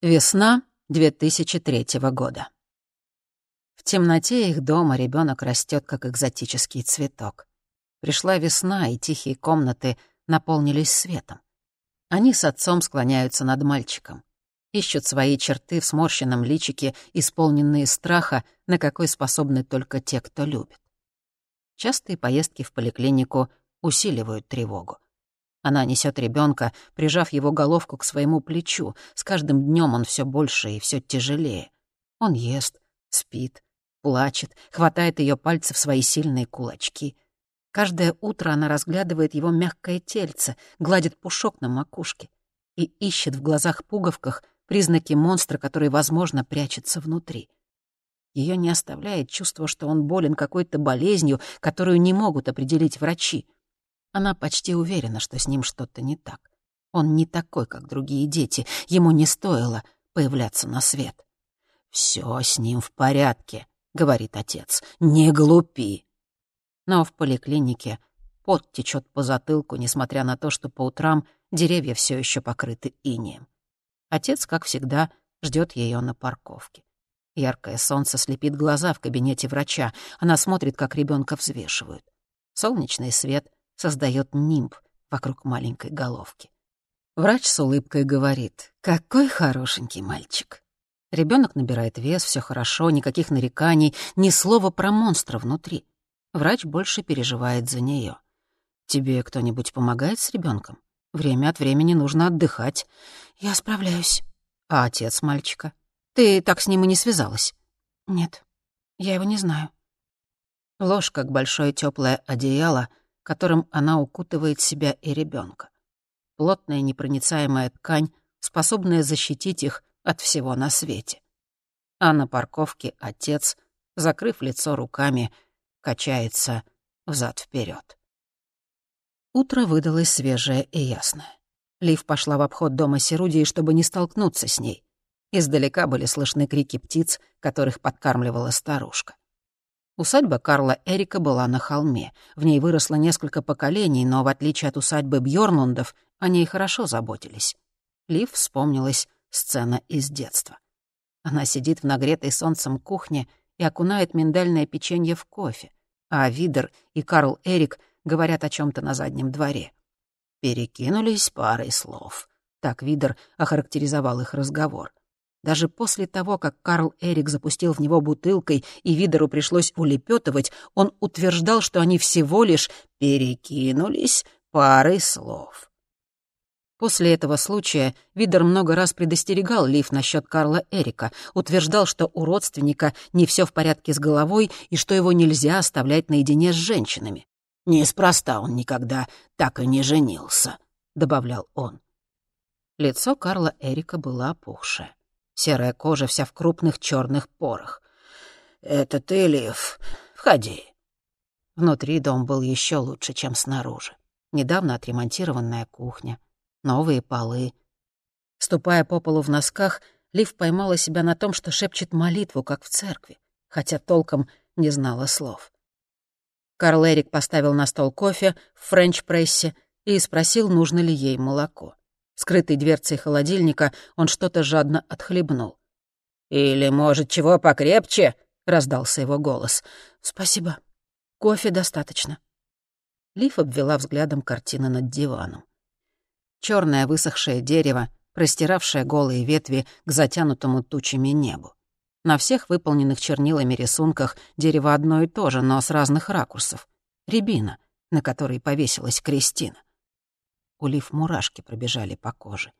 Весна 2003 года. В темноте их дома ребенок растет как экзотический цветок. Пришла весна, и тихие комнаты наполнились светом. Они с отцом склоняются над мальчиком. Ищут свои черты в сморщенном личике, исполненные страха, на какой способны только те, кто любит. Частые поездки в поликлинику усиливают тревогу. Она несет ребенка, прижав его головку к своему плечу. С каждым днем он все больше и все тяжелее. Он ест, спит, плачет, хватает ее пальцы в свои сильные кулачки. Каждое утро она разглядывает его мягкое тельце, гладит пушок на макушке и ищет в глазах-пуговках признаки монстра, который, возможно, прячется внутри. Ее не оставляет чувство, что он болен какой-то болезнью, которую не могут определить врачи — она почти уверена, что с ним что-то не так. Он не такой, как другие дети. Ему не стоило появляться на свет. «Все с ним в порядке», — говорит отец. «Не глупи». Но в поликлинике пот течет по затылку, несмотря на то, что по утрам деревья все еще покрыты инеем. Отец, как всегда, ждет ее на парковке. Яркое солнце слепит глаза в кабинете врача. Она смотрит, как ребенка взвешивают. Солнечный свет создает нимб вокруг маленькой головки. Врач с улыбкой говорит, «Какой хорошенький мальчик». Ребенок набирает вес, все хорошо, никаких нареканий, ни слова про монстра внутри. Врач больше переживает за нее. «Тебе кто-нибудь помогает с ребенком? Время от времени нужно отдыхать». «Я справляюсь». «А отец мальчика? Ты так с ним и не связалась?» «Нет, я его не знаю». Ложь, как большое теплое одеяло, которым она укутывает себя и ребенка. Плотная непроницаемая ткань, способная защитить их от всего на свете. А на парковке отец, закрыв лицо руками, качается взад вперед. Утро выдалось свежее и ясное. Лив пошла в обход дома Серудии, чтобы не столкнуться с ней. Издалека были слышны крики птиц, которых подкармливала старушка. Усадьба Карла Эрика была на холме. В ней выросло несколько поколений, но, в отличие от усадьбы Бьорнундов, о ней хорошо заботились. Лив вспомнилась сцена из детства. Она сидит в нагретой солнцем кухне и окунает миндальное печенье в кофе, а Видер и Карл Эрик говорят о чем то на заднем дворе. Перекинулись парой слов. Так Видер охарактеризовал их разговор. Даже после того, как Карл Эрик запустил в него бутылкой и Видеру пришлось улепетывать, он утверждал, что они всего лишь перекинулись парой слов. После этого случая Видер много раз предостерегал Лив насчет Карла Эрика, утверждал, что у родственника не все в порядке с головой и что его нельзя оставлять наедине с женщинами. «Неспроста он никогда так и не женился», — добавлял он. Лицо Карла Эрика было опухшее серая кожа вся в крупных черных порах. «Это ты, Лив? Входи». Внутри дом был еще лучше, чем снаружи. Недавно отремонтированная кухня, новые полы. Ступая по полу в носках, Лив поймала себя на том, что шепчет молитву, как в церкви, хотя толком не знала слов. Карл Эрик поставил на стол кофе в френч-прессе и спросил, нужно ли ей молоко. Скрытой дверцей холодильника он что-то жадно отхлебнул. «Или, может, чего покрепче?» — раздался его голос. «Спасибо. Кофе достаточно». Лив обвела взглядом картины над диваном. Черное высохшее дерево, простиравшее голые ветви к затянутому тучами небу. На всех выполненных чернилами рисунках дерево одно и то же, но с разных ракурсов. Рябина, на которой повесилась Кристина. У Лив мурашки пробежали по коже.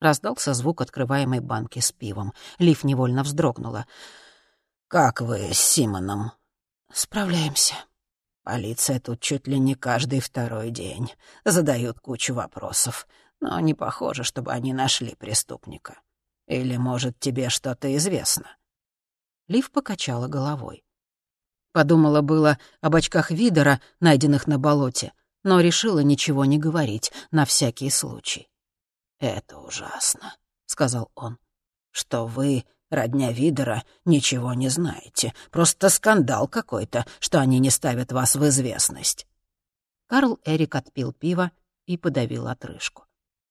Раздался звук открываемой банки с пивом. Лив невольно вздрогнула. «Как вы с Симоном?» «Справляемся». «Полиция тут чуть ли не каждый второй день. Задают кучу вопросов. Но не похоже, чтобы они нашли преступника. Или, может, тебе что-то известно?» Лив покачала головой. Подумала было об очках Видера, найденных на болоте, но решила ничего не говорить, на всякий случай. «Это ужасно», — сказал он, — «что вы, родня Видера, ничего не знаете. Просто скандал какой-то, что они не ставят вас в известность». Карл Эрик отпил пиво и подавил отрыжку.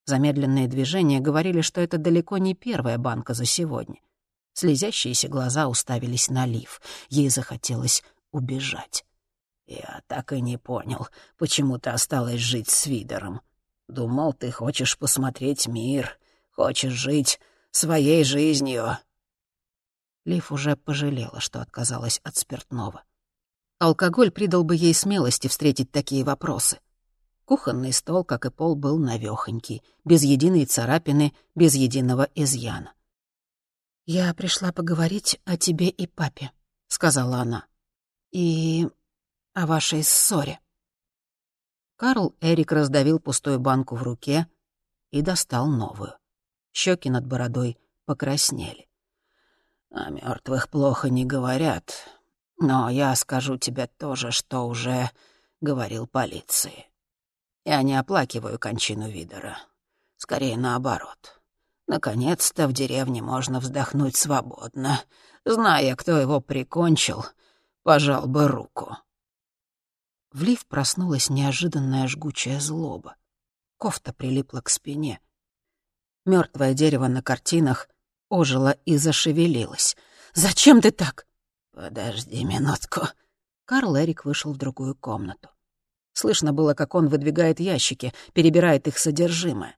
Замедленные движения говорили, что это далеко не первая банка за сегодня. Слезящиеся глаза уставились на Лив. Ей захотелось убежать. «Я так и не понял, почему ты осталась жить с Видером. Думал, ты хочешь посмотреть мир, хочешь жить своей жизнью». Лив уже пожалела, что отказалась от спиртного. Алкоголь придал бы ей смелости встретить такие вопросы. Кухонный стол, как и пол, был навёхонький, без единой царапины, без единого изъяна. «Я пришла поговорить о тебе и папе», — сказала она. «И о вашей ссоре». Карл Эрик раздавил пустую банку в руке и достал новую. Щеки над бородой покраснели. «О мертвых плохо не говорят, но я скажу тебе то же, что уже говорил полиции. Я не оплакиваю кончину Видера. Скорее наоборот. Наконец-то в деревне можно вздохнуть свободно. Зная, кто его прикончил, пожал бы руку. В лифт проснулась неожиданная жгучая злоба. Кофта прилипла к спине. Мертвое дерево на картинах ожило и зашевелилось. «Зачем ты так?» «Подожди минутку». Карл Эрик вышел в другую комнату. Слышно было, как он выдвигает ящики, перебирает их содержимое.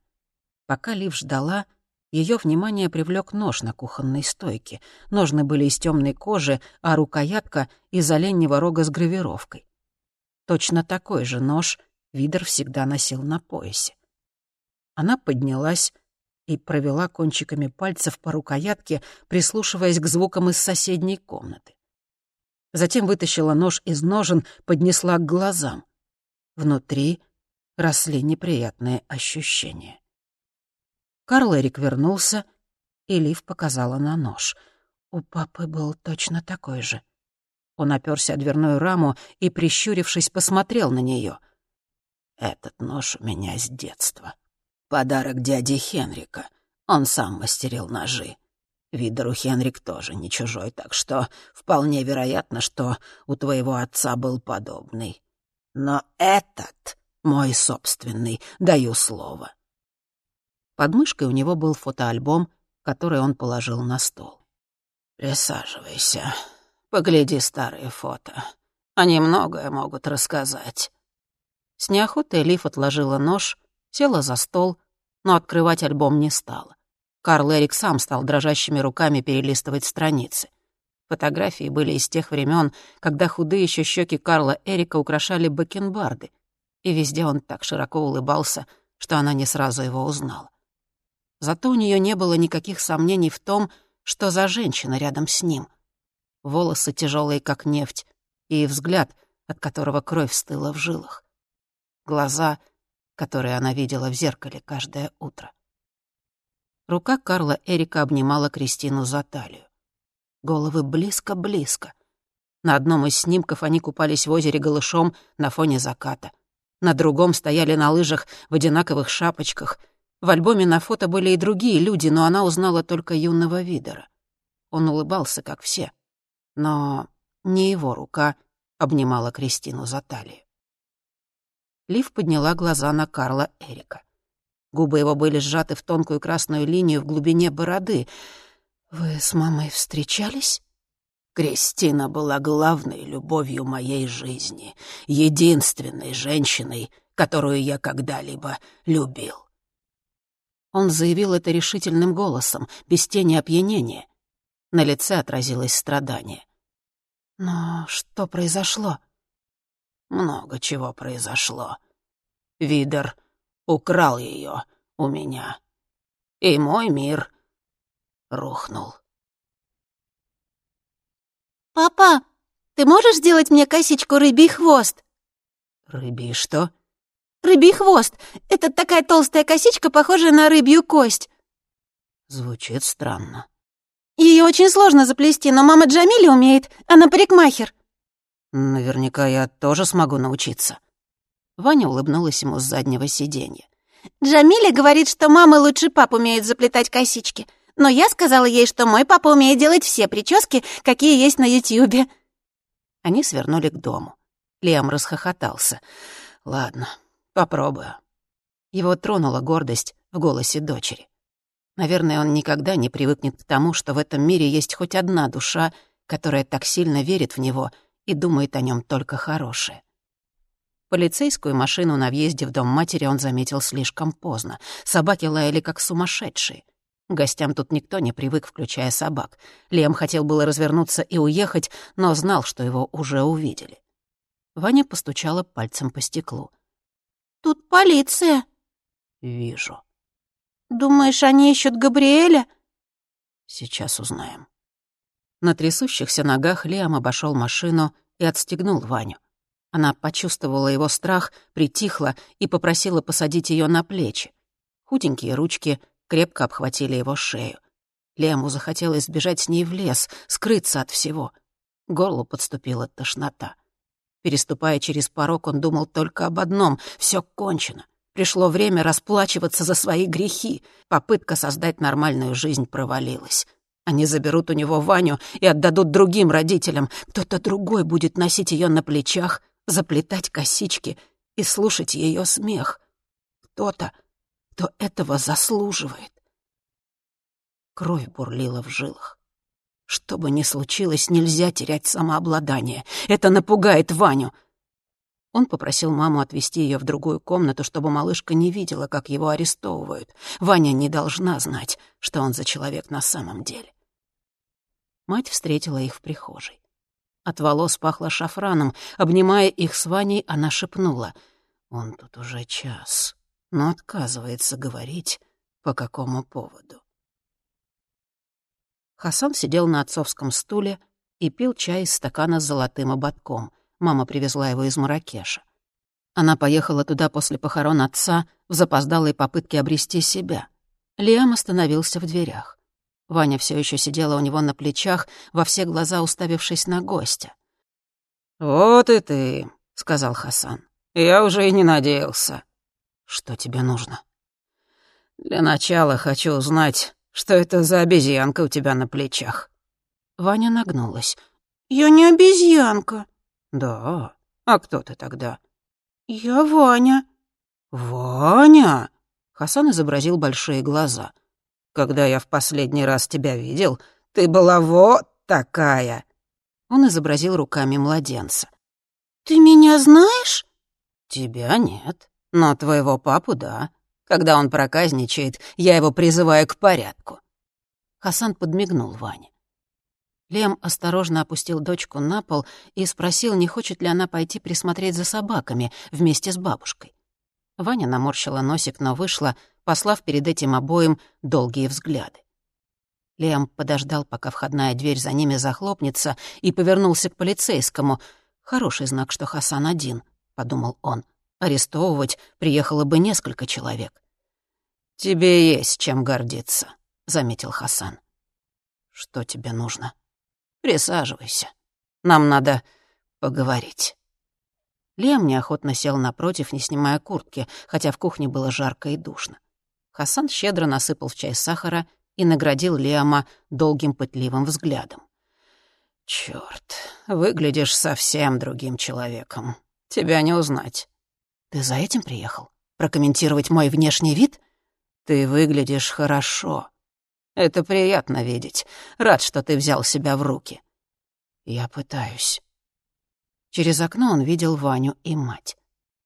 Пока Лив ждала, ее внимание привлек нож на кухонной стойке. Ножны были из темной кожи, а рукоятка — из оленьего рога с гравировкой. Точно такой же нож Видер всегда носил на поясе. Она поднялась и провела кончиками пальцев по рукоятке, прислушиваясь к звукам из соседней комнаты. Затем вытащила нож из ножен, поднесла к глазам — Внутри росли неприятные ощущения. Карл Эрик вернулся, и Лив показала на нож. У папы был точно такой же. Он оперся о дверную раму и, прищурившись, посмотрел на нее. «Этот нож у меня с детства. Подарок дяди Хенрика. Он сам мастерил ножи. Видеру Хенрик тоже не чужой, так что вполне вероятно, что у твоего отца был подобный. Но этот мой собственный, даю слово. Под мышкой у него был фотоальбом, который он положил на стол. «Присаживайся, погляди старые фото. Они многое могут рассказать». С неохотой Лиф отложила нож, села за стол, но открывать альбом не стала. Карл Эрик сам стал дрожащими руками перелистывать страницы. Фотографии были из тех времен, когда худые еще щеки Карла Эрика украшали бакенбарды, и везде он так широко улыбался, что она не сразу его узнала. Зато у нее не было никаких сомнений в том, что за женщина рядом с ним. Волосы тяжелые, как нефть, и взгляд, от которого кровь стыла в жилах. Глаза, которые она видела в зеркале каждое утро. Рука Карла Эрика обнимала Кристину за талию. Головы близко-близко. На одном из снимков они купались в озере голышом на фоне заката. На другом стояли на лыжах в одинаковых шапочках. В альбоме на фото были и другие люди, но она узнала только юного Видера. Он улыбался, как все. Но не его рука обнимала Кристину за талию. Лив подняла глаза на Карла Эрика. Губы его были сжаты в тонкую красную линию в глубине бороды — «Вы с мамой встречались?» Кристина была главной любовью моей жизни, единственной женщиной, которую я когда-либо любил. Он заявил это решительным голосом, без тени опьянения. На лице отразилось страдание. «Но что произошло?» «Много чего произошло. Видер украл ее у меня. И мой мир рухнул. «Папа, ты можешь сделать мне косичку рыбий хвост?» «Рыбий что?» «Рыбий хвост. Это такая толстая косичка, похожая на рыбью кость». Звучит странно. Ее очень сложно заплести, но мама Джамили умеет. Она парикмахер. Наверняка я тоже смогу научиться. Ваня улыбнулась ему с заднего сиденья. Джамиля говорит, что мамы лучше пап умеют заплетать косички но я сказала ей, что мой папа умеет делать все прически, какие есть на Ютьюбе». Они свернули к дому. Лиам расхохотался. «Ладно, попробую». Его тронула гордость в голосе дочери. Наверное, он никогда не привыкнет к тому, что в этом мире есть хоть одна душа, которая так сильно верит в него и думает о нем только хорошее. Полицейскую машину на въезде в дом матери он заметил слишком поздно. Собаки лаяли как сумасшедшие. Гостям тут никто не привык, включая собак. Лем хотел было развернуться и уехать, но знал, что его уже увидели. Ваня постучала пальцем по стеклу. «Тут полиция». «Вижу». «Думаешь, они ищут Габриэля?» «Сейчас узнаем». На трясущихся ногах Лиам обошел машину и отстегнул Ваню. Она почувствовала его страх, притихла и попросила посадить ее на плечи. Худенькие ручки крепко обхватили его шею. Лему захотелось сбежать с ней в лес, скрыться от всего. Горлу подступила тошнота. Переступая через порог, он думал только об одном — все кончено. Пришло время расплачиваться за свои грехи. Попытка создать нормальную жизнь провалилась. Они заберут у него Ваню и отдадут другим родителям. Кто-то другой будет носить ее на плечах, заплетать косички и слушать ее смех. Кто-то, кто этого заслуживает. Кровь бурлила в жилах. Что бы ни случилось, нельзя терять самообладание. Это напугает Ваню. Он попросил маму отвезти ее в другую комнату, чтобы малышка не видела, как его арестовывают. Ваня не должна знать, что он за человек на самом деле. Мать встретила их в прихожей. От волос пахло шафраном. Обнимая их с Ваней, она шепнула. «Он тут уже час, но отказывается говорить, по какому поводу». Хасан сидел на отцовском стуле и пил чай из стакана с золотым ободком. Мама привезла его из Маракеша. Она поехала туда после похорон отца в запоздалой попытке обрести себя. Лиам остановился в дверях. Ваня все еще сидела у него на плечах, во все глаза уставившись на гостя. «Вот и ты», — сказал Хасан. «Я уже и не надеялся». «Что тебе нужно?» «Для начала хочу узнать, что это за обезьянка у тебя на плечах». Ваня нагнулась. «Я не обезьянка». «Да? А кто ты тогда?» «Я Ваня». «Ваня?» Хасан изобразил большие глаза — когда я в последний раз тебя видел, ты была вот такая». Он изобразил руками младенца. «Ты меня знаешь?» «Тебя нет, но твоего папу — да. Когда он проказничает, я его призываю к порядку». Хасан подмигнул Ване. Лем осторожно опустил дочку на пол и спросил, не хочет ли она пойти присмотреть за собаками вместе с бабушкой. Ваня наморщила носик, но вышла, послав перед этим обоим долгие взгляды. Лем подождал, пока входная дверь за ними захлопнется, и повернулся к полицейскому. «Хороший знак, что Хасан один», — подумал он. «Арестовывать приехало бы несколько человек». «Тебе есть чем гордиться», — заметил Хасан. «Что тебе нужно?» «Присаживайся. Нам надо поговорить». Лем неохотно сел напротив, не снимая куртки, хотя в кухне было жарко и душно. Хасан щедро насыпал в чай сахара и наградил Лиама долгим пытливым взглядом. «Чёрт, выглядишь совсем другим человеком. Тебя не узнать». «Ты за этим приехал? Прокомментировать мой внешний вид?» «Ты выглядишь хорошо. Это приятно видеть. Рад, что ты взял себя в руки». «Я пытаюсь». Через окно он видел Ваню и мать.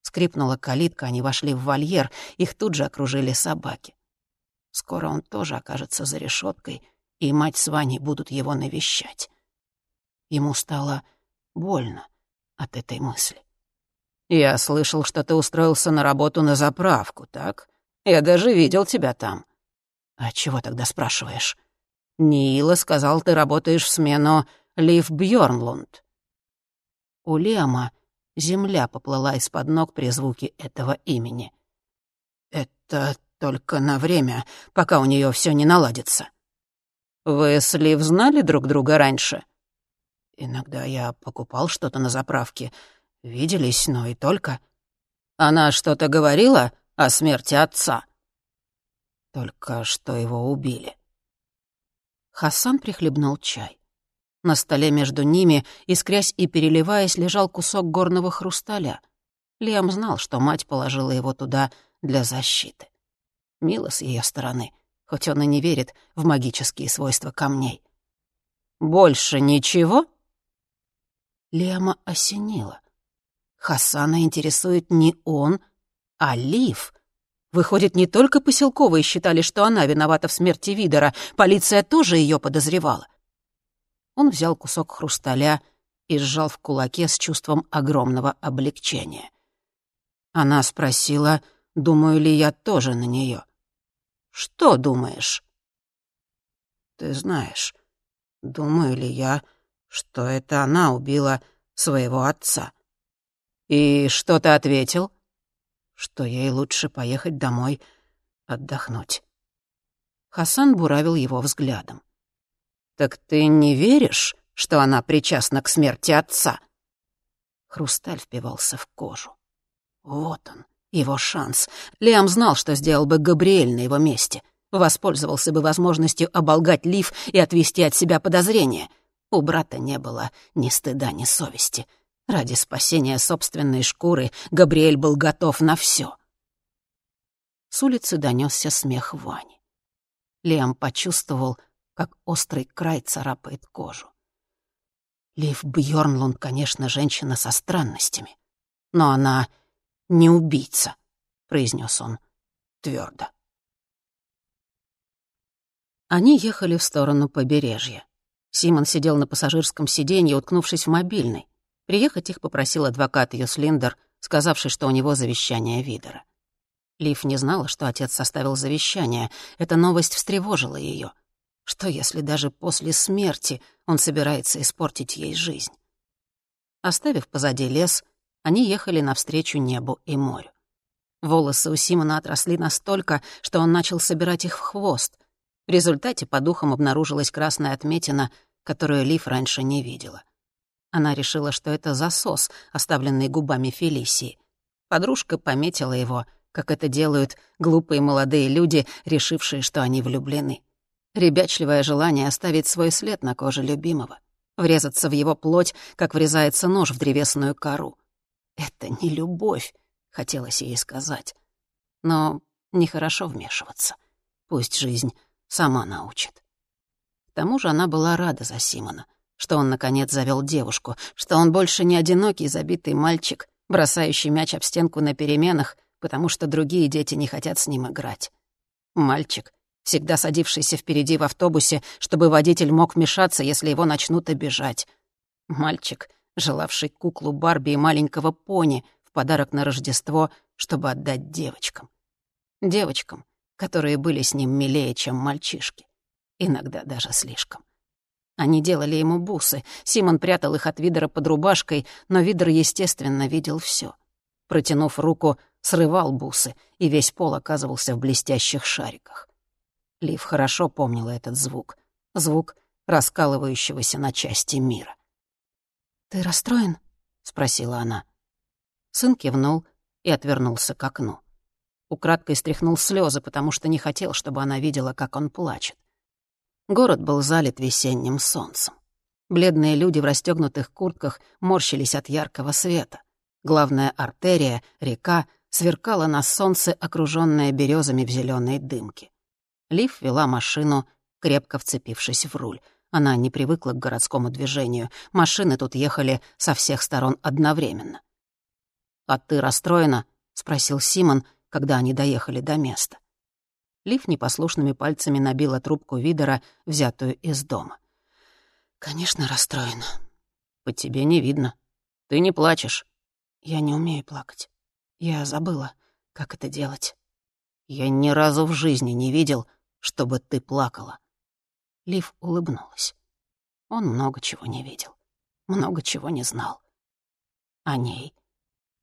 Скрипнула калитка, они вошли в вольер, их тут же окружили собаки. Скоро он тоже окажется за решеткой, и мать с Ваней будут его навещать. Ему стало больно от этой мысли. «Я слышал, что ты устроился на работу на заправку, так? Я даже видел тебя там». «А чего тогда спрашиваешь?» «Нила сказал, ты работаешь в смену Лив Бьёрнлунд». У Лема Земля поплыла из-под ног при звуке этого имени. «Это только на время, пока у нее все не наладится». «Вы с Лив знали друг друга раньше?» «Иногда я покупал что-то на заправке. Виделись, но и только». «Она что-то говорила о смерти отца?» «Только что его убили». Хасан прихлебнул чай. На столе между ними, искрясь и переливаясь, лежал кусок горного хрусталя. Лиам знал, что мать положила его туда для защиты. Мило с ее стороны, хоть он и не верит в магические свойства камней. «Больше ничего?» Лема осенила. Хасана интересует не он, а Лив. Выходит, не только поселковые считали, что она виновата в смерти Видера, полиция тоже ее подозревала. Он взял кусок хрусталя и сжал в кулаке с чувством огромного облегчения. Она спросила, думаю ли я тоже на нее. «Что думаешь?» «Ты знаешь, думаю ли я, что это она убила своего отца?» «И что ты ответил?» «Что ей лучше поехать домой отдохнуть». Хасан буравил его взглядом. «Так ты не веришь, что она причастна к смерти отца?» Хрусталь впивался в кожу. Вот он, его шанс. Лиам знал, что сделал бы Габриэль на его месте. Воспользовался бы возможностью оболгать Лив и отвести от себя подозрения. У брата не было ни стыда, ни совести. Ради спасения собственной шкуры Габриэль был готов на все. С улицы донесся смех Вани. Лиам почувствовал, как острый край царапает кожу. Лив Бьорнлунд, конечно, женщина со странностями, но она не убийца, произнес он твердо. Они ехали в сторону побережья. Симон сидел на пассажирском сиденье, уткнувшись в мобильный. Приехать их попросил адвокат Юслиндер, сказавший, что у него завещание Видера. Лив не знала, что отец составил завещание. Эта новость встревожила ее. Что, если даже после смерти он собирается испортить ей жизнь? Оставив позади лес, они ехали навстречу небу и морю. Волосы у Симона отросли настолько, что он начал собирать их в хвост. В результате по духам обнаружилась красная отметина, которую Лив раньше не видела. Она решила, что это засос, оставленный губами Фелисии. Подружка пометила его, как это делают глупые молодые люди, решившие, что они влюблены. Ребячливое желание оставить свой след на коже любимого. Врезаться в его плоть, как врезается нож в древесную кору. «Это не любовь», — хотелось ей сказать. Но нехорошо вмешиваться. Пусть жизнь сама научит. К тому же она была рада за Симона, что он, наконец, завел девушку, что он больше не одинокий забитый мальчик, бросающий мяч об стенку на переменах, потому что другие дети не хотят с ним играть. Мальчик, всегда садившийся впереди в автобусе, чтобы водитель мог вмешаться, если его начнут обижать. Мальчик, желавший куклу Барби и маленького пони в подарок на Рождество, чтобы отдать девочкам. Девочкам, которые были с ним милее, чем мальчишки. Иногда даже слишком. Они делали ему бусы. Симон прятал их от Видера под рубашкой, но Видер, естественно, видел все. Протянув руку, срывал бусы, и весь пол оказывался в блестящих шариках. Лив хорошо помнила этот звук. Звук раскалывающегося на части мира. «Ты расстроен?» — спросила она. Сын кивнул и отвернулся к окну. Украдкой стряхнул слезы, потому что не хотел, чтобы она видела, как он плачет. Город был залит весенним солнцем. Бледные люди в расстегнутых куртках морщились от яркого света. Главная артерия, река, сверкала на солнце, окружённая березами в зеленой дымке. Лив вела машину, крепко вцепившись в руль. Она не привыкла к городскому движению. Машины тут ехали со всех сторон одновременно. «А ты расстроена?» — спросил Симон, когда они доехали до места. Лив непослушными пальцами набила трубку Видера, взятую из дома. «Конечно, расстроена. По тебе не видно. Ты не плачешь». «Я не умею плакать. Я забыла, как это делать». «Я ни разу в жизни не видел, чтобы ты плакала». Лив улыбнулась. Он много чего не видел, много чего не знал. О ней,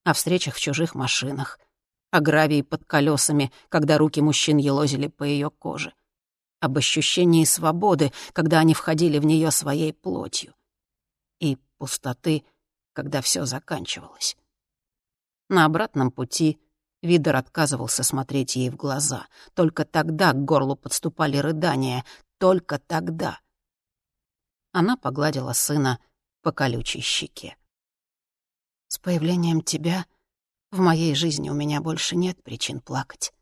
о встречах в чужих машинах, о гравии под колесами, когда руки мужчин елозили по ее коже, об ощущении свободы, когда они входили в нее своей плотью, и пустоты, когда все заканчивалось. На обратном пути Видер отказывался смотреть ей в глаза. Только тогда к горлу подступали рыдания. Только тогда. Она погладила сына по колючей щеке. «С появлением тебя в моей жизни у меня больше нет причин плакать».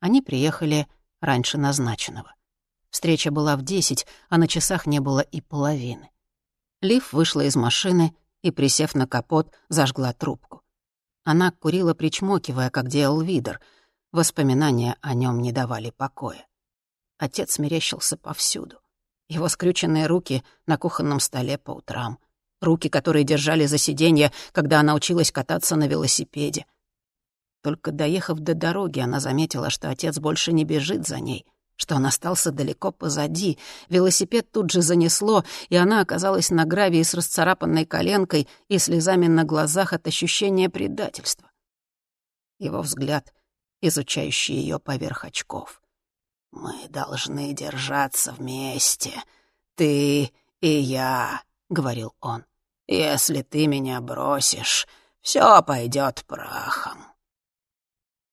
Они приехали раньше назначенного. Встреча была в десять, а на часах не было и половины. Лив вышла из машины и, присев на капот, зажгла трубку. Она курила, причмокивая, как делал Видер. Воспоминания о нем не давали покоя. Отец мерещился повсюду. Его скрюченные руки на кухонном столе по утрам. Руки, которые держали за сиденье, когда она училась кататься на велосипеде. Только доехав до дороги, она заметила, что отец больше не бежит за ней, что он остался далеко позади. Велосипед тут же занесло, и она оказалась на гравии с расцарапанной коленкой и слезами на глазах от ощущения предательства. Его взгляд, изучающий ее поверх очков. «Мы должны держаться вместе, ты и я», — говорил он. «Если ты меня бросишь, все пойдет прахом».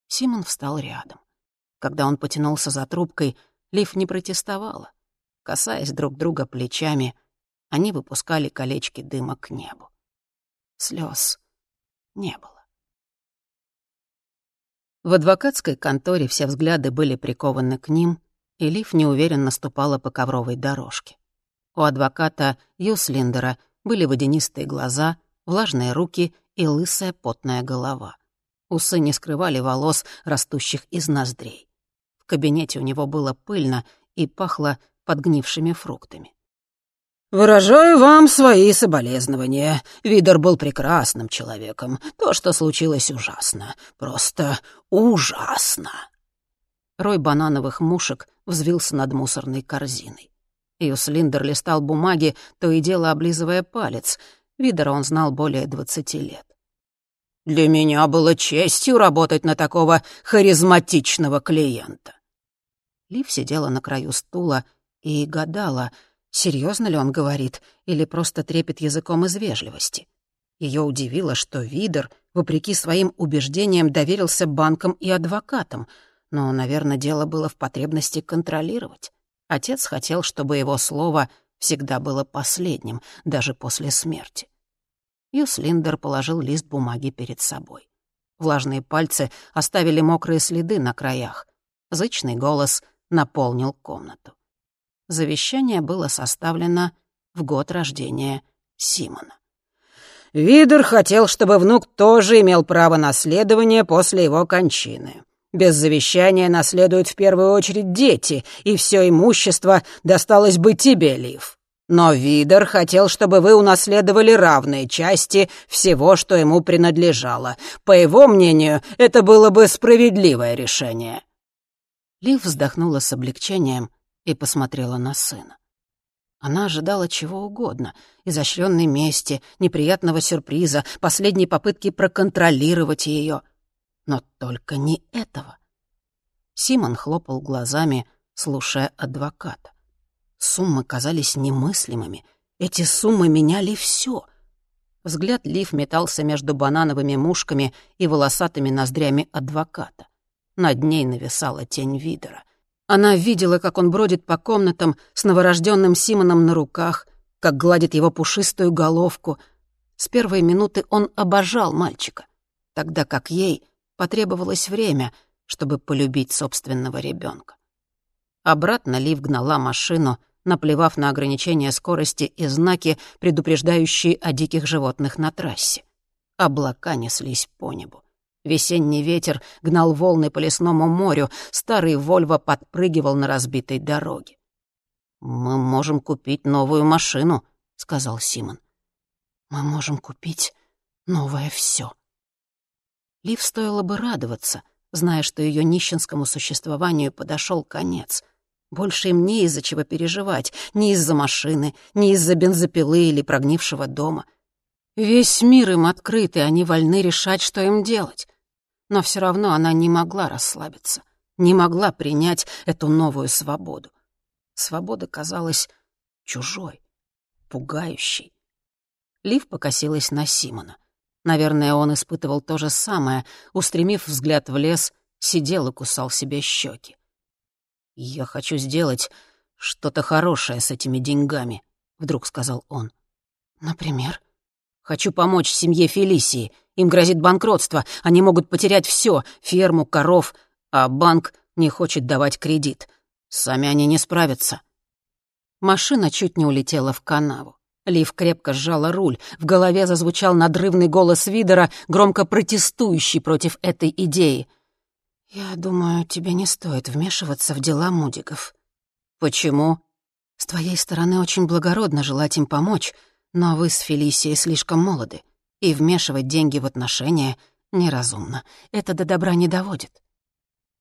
Симон встал рядом. Когда он потянулся за трубкой, Лив не протестовала. Касаясь друг друга плечами, они выпускали колечки дыма к небу. Слез не было. В адвокатской конторе все взгляды были прикованы к ним, и Лив неуверенно ступала по ковровой дорожке. У адвоката Юслиндера были водянистые глаза, влажные руки и лысая потная голова. Усы не скрывали волос, растущих из ноздрей кабинете у него было пыльно и пахло подгнившими фруктами. «Выражаю вам свои соболезнования. Видер был прекрасным человеком. То, что случилось, ужасно. Просто ужасно». Рой банановых мушек взвился над мусорной корзиной. Юслиндер листал бумаги, то и дело облизывая палец. Видера он знал более двадцати лет. «Для меня было честью работать на такого харизматичного клиента. Лив сидела на краю стула и гадала, серьезно ли он говорит или просто трепет языком из вежливости. Ее удивило, что Видер, вопреки своим убеждениям, доверился банкам и адвокатам, но, наверное, дело было в потребности контролировать. Отец хотел, чтобы его слово всегда было последним, даже после смерти. Юслиндер положил лист бумаги перед собой. Влажные пальцы оставили мокрые следы на краях. Зычный голос наполнил комнату. Завещание было составлено в год рождения Симона. Видер хотел, чтобы внук тоже имел право наследования после его кончины. Без завещания наследуют в первую очередь дети, и все имущество досталось бы тебе, Лив. Но Видер хотел, чтобы вы унаследовали равные части всего, что ему принадлежало. По его мнению, это было бы справедливое решение. Лив вздохнула с облегчением и посмотрела на сына. Она ожидала чего угодно — изощренной мести, неприятного сюрприза, последней попытки проконтролировать ее. Но только не этого. Симон хлопал глазами, слушая адвоката. Суммы казались немыслимыми. Эти суммы меняли все. Взгляд Лив метался между банановыми мушками и волосатыми ноздрями адвоката. Над ней нависала тень Видера. Она видела, как он бродит по комнатам с новорожденным Симоном на руках, как гладит его пушистую головку. С первой минуты он обожал мальчика, тогда как ей потребовалось время, чтобы полюбить собственного ребенка. Обратно Лив гнала машину, наплевав на ограничения скорости и знаки, предупреждающие о диких животных на трассе. Облака неслись по небу. Весенний ветер гнал волны по лесному морю, старый Вольво подпрыгивал на разбитой дороге. «Мы можем купить новую машину», — сказал Симон. «Мы можем купить новое все. Лив стоило бы радоваться, зная, что ее нищенскому существованию подошел конец. Больше им не из-за чего переживать, ни из-за машины, ни из-за бензопилы или прогнившего дома. Весь мир им открыт, и они вольны решать, что им делать но все равно она не могла расслабиться, не могла принять эту новую свободу. Свобода казалась чужой, пугающей. Лив покосилась на Симона. Наверное, он испытывал то же самое, устремив взгляд в лес, сидел и кусал себе щеки. «Я хочу сделать что-то хорошее с этими деньгами», — вдруг сказал он. «Например?» «Хочу помочь семье Фелисии. Им грозит банкротство, они могут потерять все — ферму, коров, а банк не хочет давать кредит. Сами они не справятся. Машина чуть не улетела в канаву. Лив крепко сжала руль. В голове зазвучал надрывный голос Видера, громко протестующий против этой идеи. «Я думаю, тебе не стоит вмешиваться в дела Мудигов». «Почему?» «С твоей стороны очень благородно желать им помочь, но вы с Фелисией слишком молоды, и вмешивать деньги в отношения неразумно. Это до добра не доводит».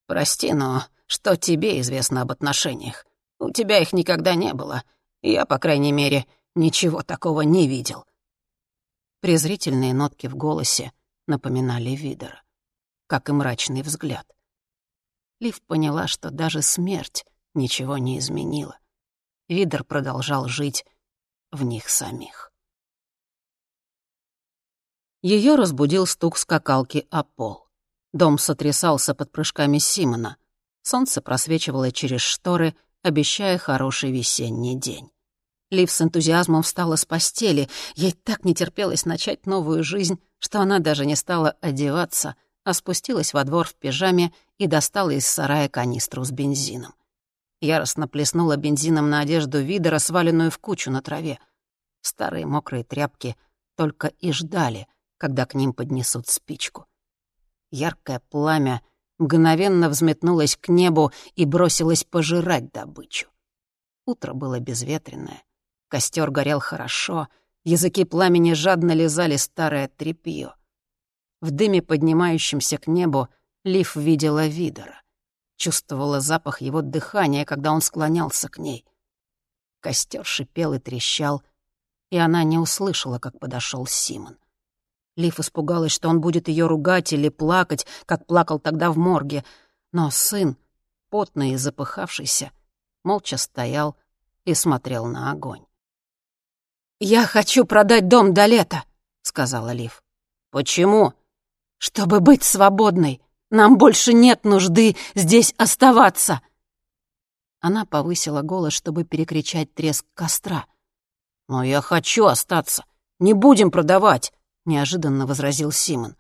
«Прости, но что тебе известно об отношениях? У тебя их никогда не было. Я, по крайней мере, ничего такого не видел». Презрительные нотки в голосе напоминали Видера, как и мрачный взгляд. Лив поняла, что даже смерть ничего не изменила. Видер продолжал жить в них самих. Ее разбудил стук скакалки о пол. Дом сотрясался под прыжками Симона. Солнце просвечивало через шторы, обещая хороший весенний день. Лив с энтузиазмом встала с постели. Ей так не терпелось начать новую жизнь, что она даже не стала одеваться, а спустилась во двор в пижаме и достала из сарая канистру с бензином. Яростно плеснула бензином на одежду Видера, сваленную в кучу на траве. Старые мокрые тряпки только и ждали, когда к ним поднесут спичку. Яркое пламя мгновенно взметнулось к небу и бросилось пожирать добычу. Утро было безветренное. Костер горел хорошо, языки пламени жадно лизали старое тряпье. В дыме, поднимающемся к небу, Лив видела Видера. Чувствовала запах его дыхания, когда он склонялся к ней. Костер шипел и трещал, и она не услышала, как подошел Симон. Лив испугалась, что он будет ее ругать или плакать, как плакал тогда в морге. Но сын, потный и запыхавшийся, молча стоял и смотрел на огонь. «Я хочу продать дом до лета», — сказала Лив. «Почему?» «Чтобы быть свободной. Нам больше нет нужды здесь оставаться». Она повысила голос, чтобы перекричать треск костра. «Но я хочу остаться. Не будем продавать», — неожиданно возразил Симон.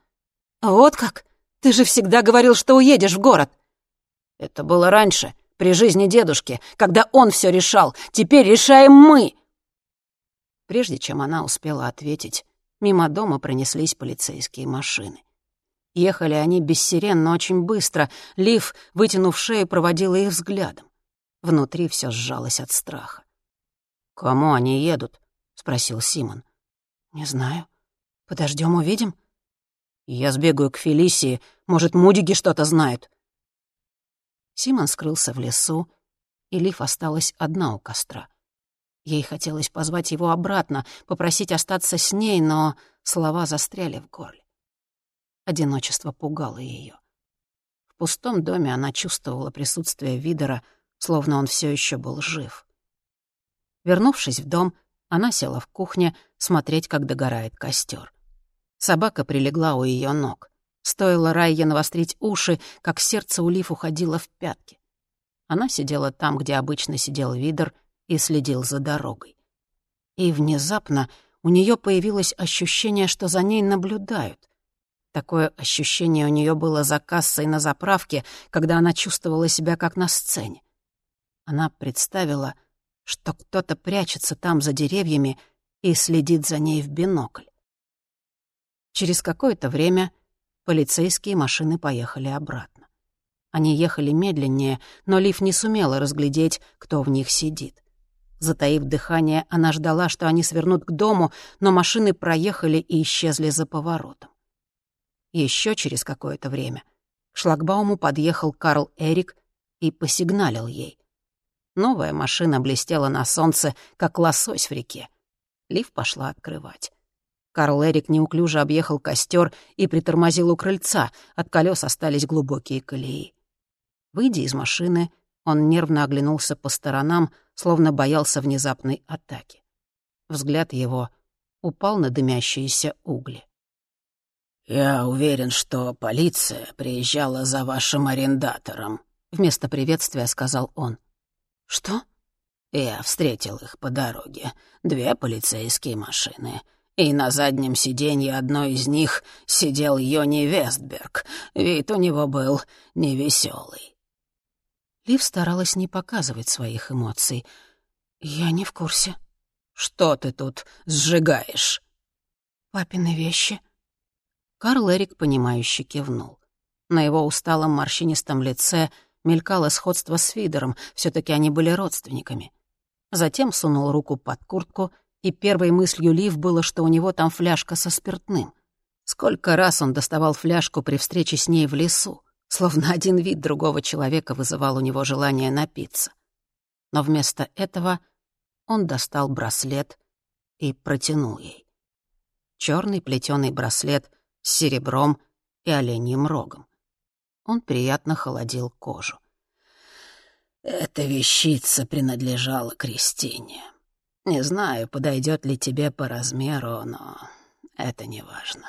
«Вот как? Ты же всегда говорил, что уедешь в город». «Это было раньше, при жизни дедушки, когда он все решал. Теперь решаем мы». Прежде чем она успела ответить, мимо дома пронеслись полицейские машины. Ехали они без сирен, но очень быстро. Лив, вытянув шею, проводила их взглядом. Внутри все сжалось от страха. «Кому они едут?» — спросил Симон. «Не знаю. Подождем, увидим». «Я сбегаю к Фелисии. Может, Мудиги что-то знают». Симон скрылся в лесу, и Лив осталась одна у костра. Ей хотелось позвать его обратно, попросить остаться с ней, но слова застряли в горле. Одиночество пугало ее. В пустом доме она чувствовала присутствие Видера, словно он все еще был жив. Вернувшись в дом, она села в кухне смотреть, как догорает костер. Собака прилегла у ее ног. Стоило Райе навострить уши, как сердце у Лив уходило в пятки. Она сидела там, где обычно сидел Видер, и следил за дорогой. И внезапно у нее появилось ощущение, что за ней наблюдают. Такое ощущение у нее было за кассой на заправке, когда она чувствовала себя как на сцене. Она представила, что кто-то прячется там за деревьями и следит за ней в бинокль. Через какое-то время полицейские машины поехали обратно. Они ехали медленнее, но Лив не сумела разглядеть, кто в них сидит. Затаив дыхание, она ждала, что они свернут к дому, но машины проехали и исчезли за поворотом. Еще через какое-то время к шлагбауму подъехал Карл Эрик и посигналил ей. Новая машина блестела на солнце, как лосось в реке. Лив пошла открывать. Карл Эрик неуклюже объехал костер и притормозил у крыльца, от колес остались глубокие колеи. Выйдя из машины, он нервно оглянулся по сторонам, словно боялся внезапной атаки. Взгляд его упал на дымящиеся угли. «Я уверен, что полиция приезжала за вашим арендатором», — вместо приветствия сказал он. «Что?» «Я встретил их по дороге. Две полицейские машины. И на заднем сиденье одной из них сидел Йони Вестберг. Вид у него был невеселый. Лив старалась не показывать своих эмоций. «Я не в курсе». «Что ты тут сжигаешь?» «Папины вещи». Карл Эрик, понимающе кивнул. На его усталом морщинистом лице мелькало сходство с Фидером, все таки они были родственниками. Затем сунул руку под куртку, и первой мыслью Лив было, что у него там фляжка со спиртным. Сколько раз он доставал фляжку при встрече с ней в лесу, словно один вид другого человека вызывал у него желание напиться. Но вместо этого он достал браслет и протянул ей. Черный плетеный браслет с серебром и оленьим рогом. Он приятно холодил кожу. «Эта вещица принадлежала Кристине. Не знаю, подойдет ли тебе по размеру, но это не важно.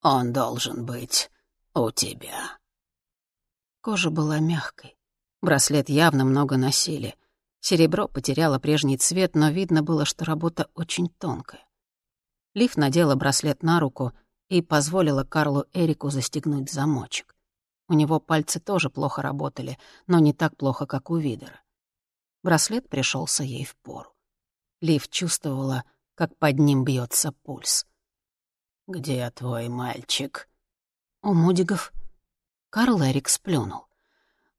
Он должен быть у тебя». Кожа была мягкой. Браслет явно много носили. Серебро потеряло прежний цвет, но видно было, что работа очень тонкая. Лив надела браслет на руку и позволила Карлу Эрику застегнуть замочек. У него пальцы тоже плохо работали, но не так плохо, как у Видера. Браслет пришелся ей в пору. Лив чувствовала, как под ним бьется пульс. «Где твой мальчик?» «У Мудигов». Карл Эрик сплюнул.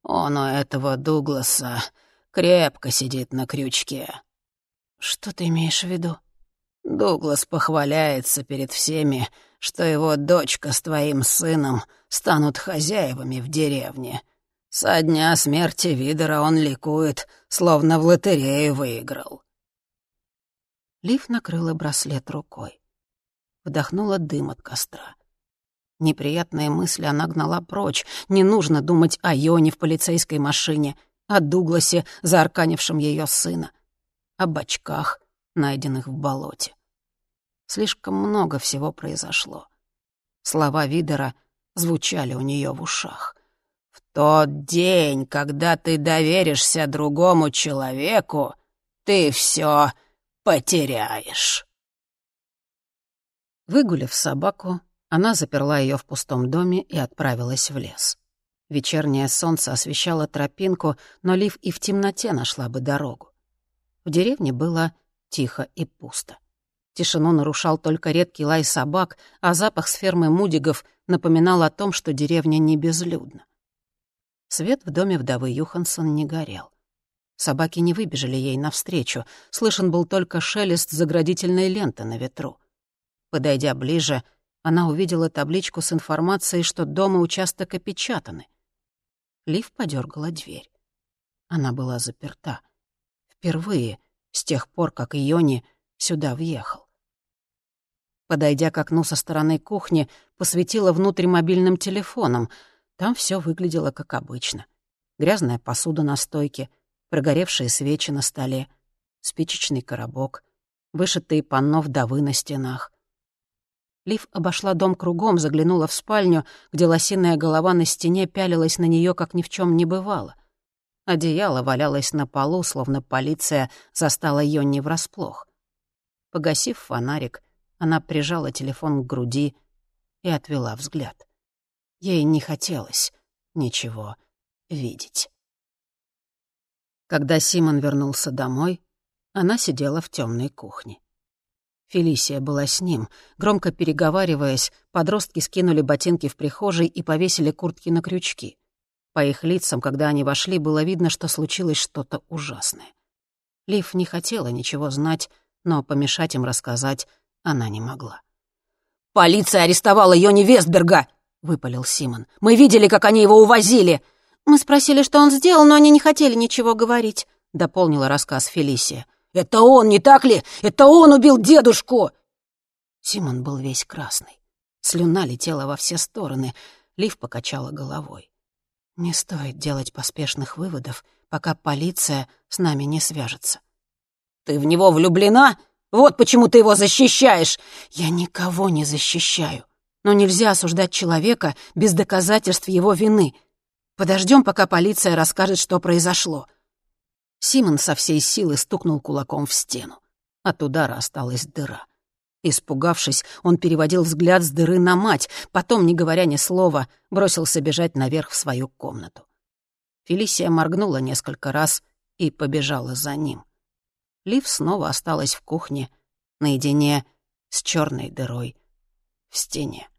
«Он у этого Дугласа крепко сидит на крючке». «Что ты имеешь в виду?» Дуглас похваляется перед всеми, что его дочка с твоим сыном станут хозяевами в деревне. Со дня смерти Видера он ликует, словно в лотерею выиграл. Лив накрыла браслет рукой. Вдохнула дым от костра. Неприятные мысли она гнала прочь. Не нужно думать о Йоне в полицейской машине, о Дугласе, заарканившем ее сына, о бачках, найденных в болоте. Слишком много всего произошло. Слова Видера звучали у нее в ушах. «В тот день, когда ты доверишься другому человеку, ты все потеряешь». Выгулив собаку, она заперла ее в пустом доме и отправилась в лес. Вечернее солнце освещало тропинку, но Лив и в темноте нашла бы дорогу. В деревне было тихо и пусто. Тишину нарушал только редкий лай собак, а запах с фермы Мудигов напоминал о том, что деревня не безлюдна. Свет в доме вдовы Юхансон не горел. Собаки не выбежали ей навстречу, слышен был только шелест заградительной ленты на ветру. Подойдя ближе, она увидела табличку с информацией, что дом и участок опечатаны. Лив подергала дверь. Она была заперта. Впервые, с тех пор, как Иони сюда въехал. Подойдя к окну со стороны кухни, посветила внутрь мобильным телефоном. Там все выглядело как обычно. Грязная посуда на стойке, прогоревшие свечи на столе, спичечный коробок, вышитые панно вдовы на стенах. Лив обошла дом кругом, заглянула в спальню, где лосиная голова на стене пялилась на нее, как ни в чем не бывало. Одеяло валялось на полу, словно полиция застала Йонни врасплох. Погасив фонарик, она прижала телефон к груди и отвела взгляд. Ей не хотелось ничего видеть. Когда Симон вернулся домой, она сидела в темной кухне. Фелисия была с ним. Громко переговариваясь, подростки скинули ботинки в прихожей и повесили куртки на крючки. По их лицам, когда они вошли, было видно, что случилось что-то ужасное. Лив не хотела ничего знать, но помешать им рассказать она не могла. «Полиция арестовала Йони Вестберга!» — выпалил Симон. «Мы видели, как они его увозили!» «Мы спросили, что он сделал, но они не хотели ничего говорить», — дополнила рассказ Фелисия. «Это он, не так ли? Это он убил дедушку!» Симон был весь красный. Слюна летела во все стороны. Лив покачала головой. «Не стоит делать поспешных выводов, пока полиция с нами не свяжется». «Ты в него влюблена?» Вот почему ты его защищаешь!» «Я никого не защищаю. Но нельзя осуждать человека без доказательств его вины. Подождем, пока полиция расскажет, что произошло». Симон со всей силы стукнул кулаком в стену. От удара осталась дыра. Испугавшись, он переводил взгляд с дыры на мать, потом, не говоря ни слова, бросился бежать наверх в свою комнату. Фелисия моргнула несколько раз и побежала за ним. Лив снова осталась в кухне наедине с черной дырой в стене.